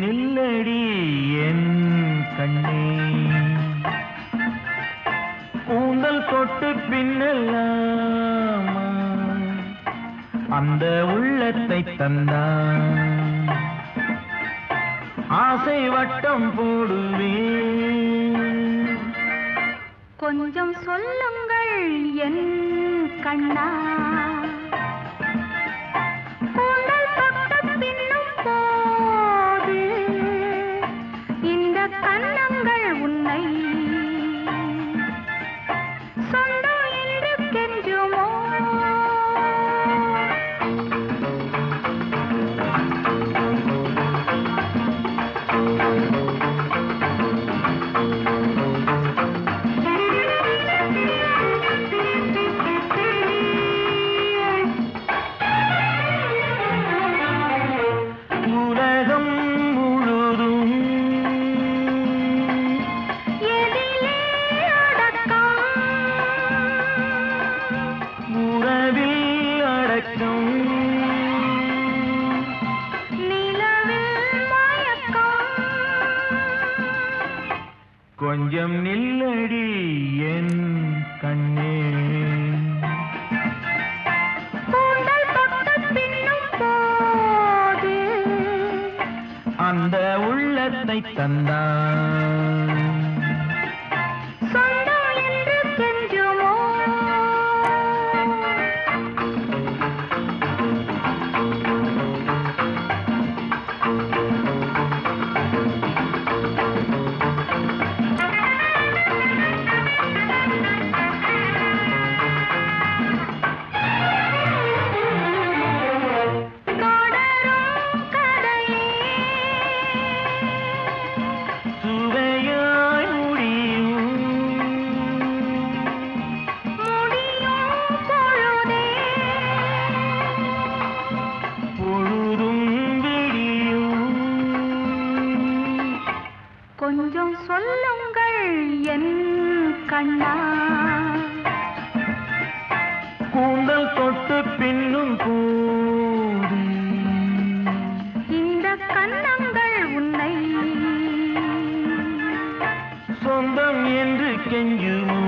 நில்லடி என் கண்ணே. கூந்தல் தொட்டு பின்னலாமா? அந்த உள்ளத்தை தந்தான் ஆசை வட்டம் போடுவே கொஞ்சம் சொல்லுங்கள் என் கண்ணா. கொஞ்சம் நில்லடி என் கண்ணே. அந்த உள்ளத்தை தந்தான் கொஞ்சம் சொல்லுங்கள் என் கண்ணா. கூந்தல் தொட்டு பின்னும் போது இந்த கன்னங்கள் உன்னை சொந்தம் என்று கெஞ்சுமோ?